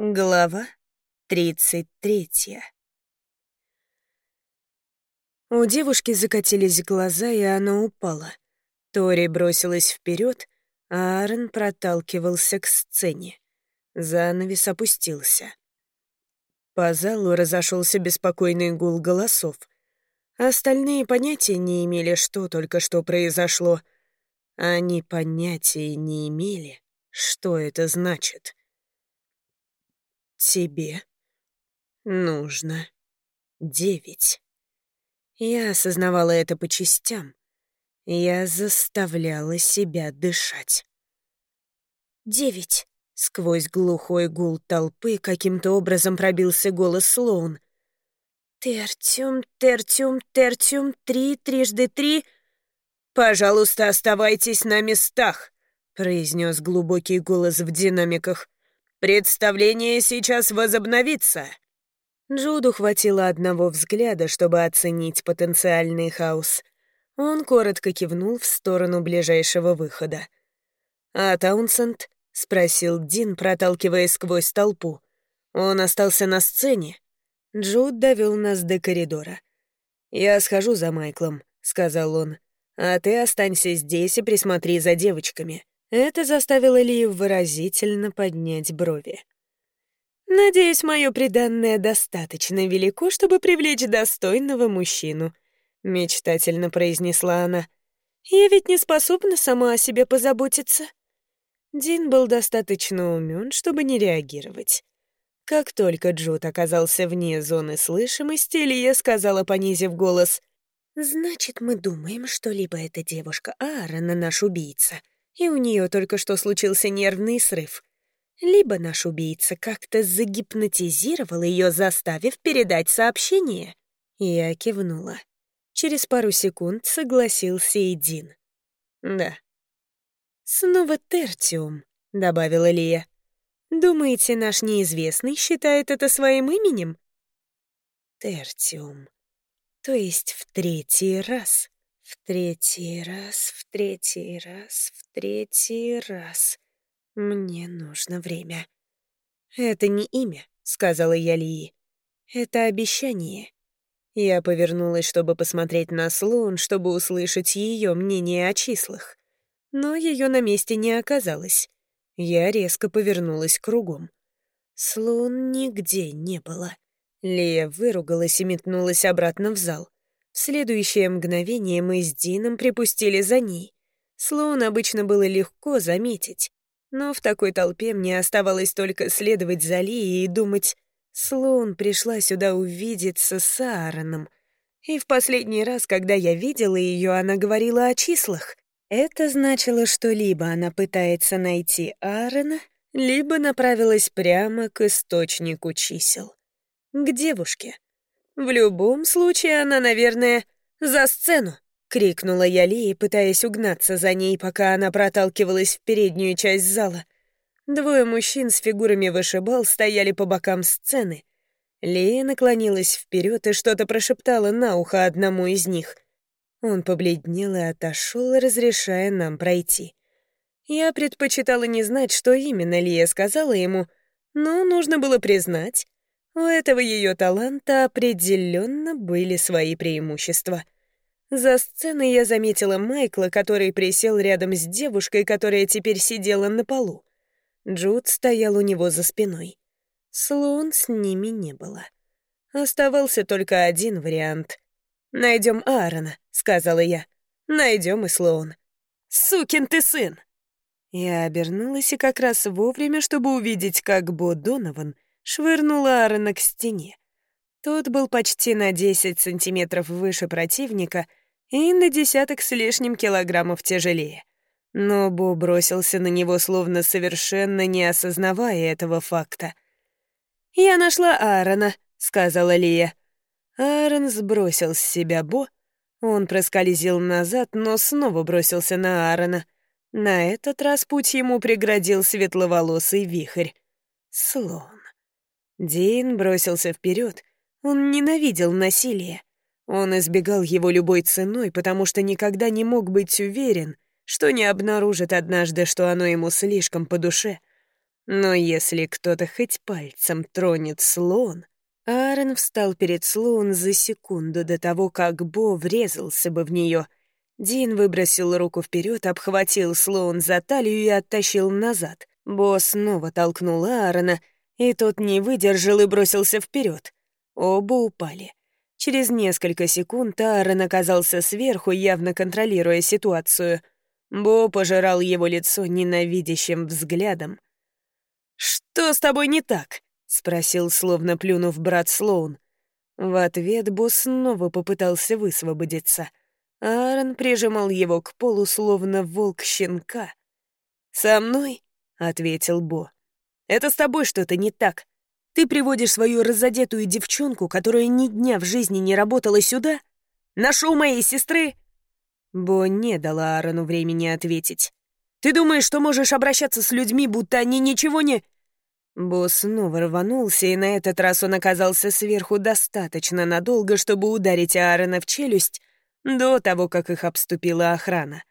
Глава тридцать третья. У девушки закатились глаза, и она упала. Тори бросилась вперед, а Аарон проталкивался к сцене. Занавес опустился. По залу разошелся беспокойный гул голосов. Остальные понятия не имели, что только что произошло. Они понятия не имели, что это значит. Тебе нужно девять. Я осознавала это по частям. Я заставляла себя дышать. «Девять!» — сквозь глухой гул толпы каким-то образом пробился голос Слоун. «Тертюм, тертюм, тертюм, три, трижды три...» «Пожалуйста, оставайтесь на местах!» — произнес глубокий голос в динамиках. «Представление сейчас возобновится!» Джуду хватило одного взгляда, чтобы оценить потенциальный хаос. Он коротко кивнул в сторону ближайшего выхода. «А Таунсенд?» — спросил Дин, проталкиваясь сквозь толпу. «Он остался на сцене?» Джуд довел нас до коридора. «Я схожу за Майклом», — сказал он. «А ты останься здесь и присмотри за девочками. Это заставило Лию выразительно поднять брови. «Надеюсь, мое преданное достаточно велико, чтобы привлечь достойного мужчину», — мечтательно произнесла она. «Я ведь не способна сама о себе позаботиться». Дин был достаточно умен, чтобы не реагировать. Как только Джуд оказался вне зоны слышимости, Лия сказала, понизив голос, «Значит, мы думаем, что либо эта девушка Аарона наш убийца, и у нее только что случился нервный срыв. Либо наш убийца как-то загипнотизировал ее, заставив передать сообщение. Я кивнула. Через пару секунд согласился и Дин. «Да». «Снова Тертиум», — добавила Лия. «Думаете, наш неизвестный считает это своим именем?» «Тертиум. То есть в третий раз». В третий раз, в третий раз, в третий раз. Мне нужно время. «Это не имя», — сказала я Лии. «Это обещание». Я повернулась, чтобы посмотреть на Слоун, чтобы услышать ее мнение о числах. Но ее на месте не оказалось. Я резко повернулась кругом. Слоун нигде не было. Лия выругалась и метнулась обратно в зал. Следующее мгновение мы с Дином припустили за ней. Слоун обычно было легко заметить, но в такой толпе мне оставалось только следовать за Лией и думать, Слоун пришла сюда увидеться с Аароном. И в последний раз, когда я видела ее, она говорила о числах. Это значило, что либо она пытается найти Аарона, либо направилась прямо к источнику чисел. К девушке. В любом случае она, наверное, за сцену. — крикнула я Лии, пытаясь угнаться за ней, пока она проталкивалась в переднюю часть зала. Двое мужчин с фигурами вышибал стояли по бокам сцены. Лия наклонилась вперед и что-то прошептала на ухо одному из них. Он побледнел и отошел, разрешая нам пройти. Я предпочитала не знать, что именно Лия сказала ему, но нужно было признать, у этого ее таланта определенно были свои преимущества. За сценой я заметила Майкла, который присел рядом с девушкой, которая теперь сидела на полу. Джуд стоял у него за спиной. Слоун с ними не было. Оставался только один вариант. «Найдем Аарона», — сказала я. «Найдем и Слоун». «Сукин ты сын!» Я обернулась и как раз вовремя, чтобы увидеть, как Бо Донован — швырнула Аарона к стене. Тот был почти на 10 сантиметров выше противника и на десяток с лишним килограммов тяжелее. Но Бо бросился на него, словно совершенно не осознавая этого факта. «Я нашла Аарона», — сказала Лия. Аарон сбросил с себя Бо. Он проскользил назад, но снова бросился на Аарона. На этот раз путь ему преградил светловолосый вихрь. Слон. Дин бросился вперед. Он ненавидел насилие. Он избегал его любой ценой, потому что никогда не мог быть уверен, что не обнаружит однажды, что оно ему слишком по душе. Но если кто-то хоть пальцем тронет слон... Аарон встал перед Слоун за секунду до того, как Бо врезался бы в нее. Дин выбросил руку вперед, обхватил Слоун за талию и оттащил назад. Бо снова толкнул Аарона, и тот не выдержал и бросился вперед. Оба упали. Через несколько секунд Аарон оказался сверху, явно контролируя ситуацию. Бо пожирал его лицо ненавидящим взглядом. «Что с тобой не так?» — спросил, словно плюнув брат Слоун. В ответ Бо снова попытался высвободиться. Аарон прижимал его к полу, словно волк щенка. «Со мной?» — ответил Бо. «Это с тобой что-то не так. Ты приводишь свою разодетую девчонку, которая ни дня в жизни не работала сюда? На моей сестры?» Бо не дала Аарону времени ответить. «Ты думаешь, что можешь обращаться с людьми, будто они ничего не...» Бо снова рванулся, и на этот раз он оказался сверху достаточно надолго, чтобы ударить Аарона в челюсть до того, как их обступила охрана.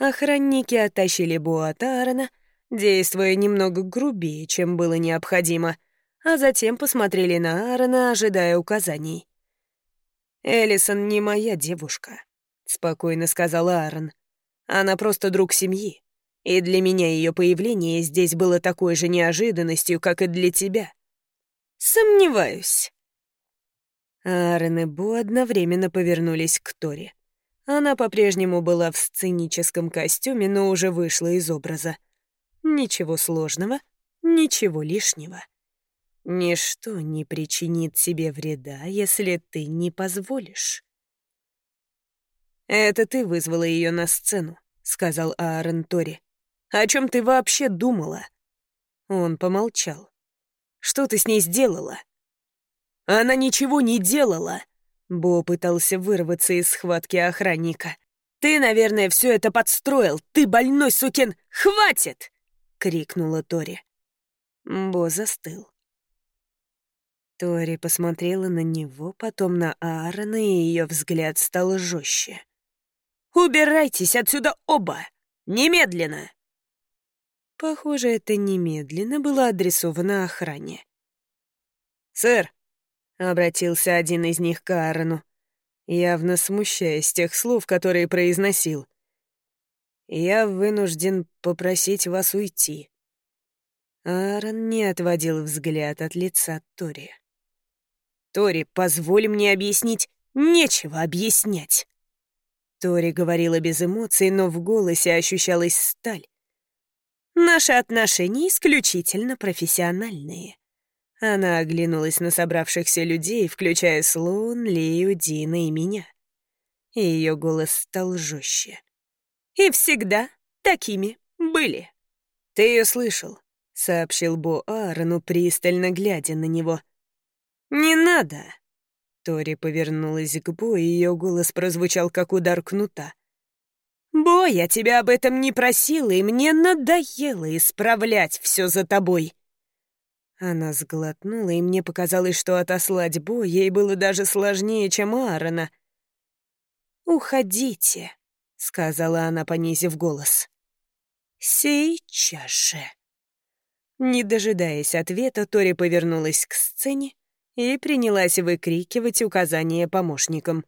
Охранники оттащили Бо от Аарона, действуя немного грубее, чем было необходимо — а затем посмотрели на Аарона, ожидая указаний. «Эллисон не моя девушка», — спокойно сказал Аарон. «Она просто друг семьи, и для меня ее появление здесь было такой же неожиданностью, как и для тебя». «Сомневаюсь». Аарон и Бу одновременно повернулись к Торе. Она по-прежнему была в сценическом костюме, но уже вышла из образа. Ничего сложного, ничего лишнего. Ничто не причинит тебе вреда, если ты не позволишь. «Это ты вызвала ее на сцену», — сказал Аарон Тори. «О чем ты вообще думала?» Он помолчал. «Что ты с ней сделала?» «Она ничего не делала!» Бо пытался вырваться из схватки охранника. «Ты, наверное, все это подстроил! Ты больной сукин! Хватит!» — крикнула Тори. Бо застыл. Тори посмотрела на него, потом на Аарона, и ее взгляд стал жестче. «Убирайтесь отсюда оба! Немедленно!» Похоже, это немедленно было адресовано охране. «Сэр!» — обратился один из них к Аарону, явно смущаясь тех слов, которые произносил. «Я вынужден попросить вас уйти». Аарон не отводил взгляд от лица Тори. «Тори, позволь мне объяснить. Нечего объяснять». Тори говорила без эмоций, но в голосе ощущалась сталь. «Наши отношения исключительно профессиональные». Она оглянулась на собравшихся людей, включая Слоун, Лию, Дина и меня. Ее голос стал жестче. «И всегда такими были». «Ты ее слышал», — сообщил Бо Аарону, пристально глядя на него. «Не надо!» Тори повернулась к Бо, и ее голос прозвучал, как удар кнута. «Бо, я тебя об этом не просила, и мне надоело исправлять все за тобой!» Она сглотнула, и мне показалось, что отослать Бо ей было даже сложнее, чем Аарона. «Уходите», — сказала она, понизив голос. «Сейчас же». Не дожидаясь ответа, Тори повернулась к сцене и принялась выкрикивать указания помощникам.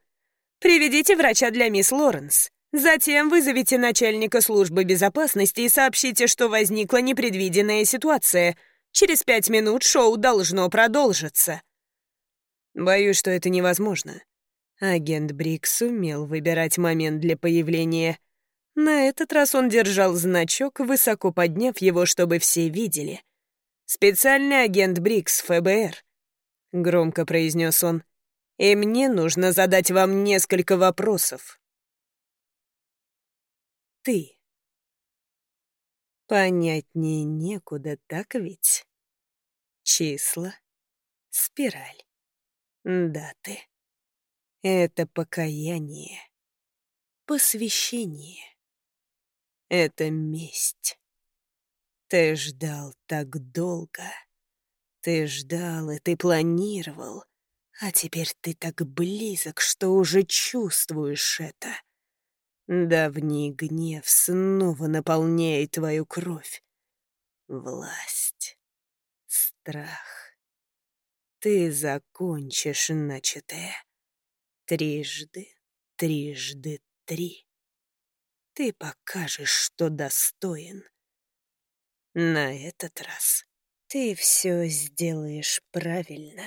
«Приведите врача для мисс Лоренс. Затем вызовите начальника службы безопасности и сообщите, что возникла непредвиденная ситуация. Через пять минут шоу должно продолжиться». Боюсь, что это невозможно. Агент Брик сумел выбирать момент для появления. На этот раз он держал значок, высоко подняв его, чтобы все видели. Специальный агент Брикс ФБР —— громко произнес он. «И мне нужно задать вам несколько вопросов». «Ты». Понятнее некуда, так ведь? Числа, спираль, даты. Это покаяние, посвящение. Это месть. Ты ждал так долго. Ты ждал и ты планировал, а теперь ты так близок, что уже чувствуешь это. Давний гнев снова наполняет твою кровь. Власть. страх. Ты закончишь начатое. Трижды, трижды три. Ты покажешь, что достоин. На этот раз ты все сделаешь правильно.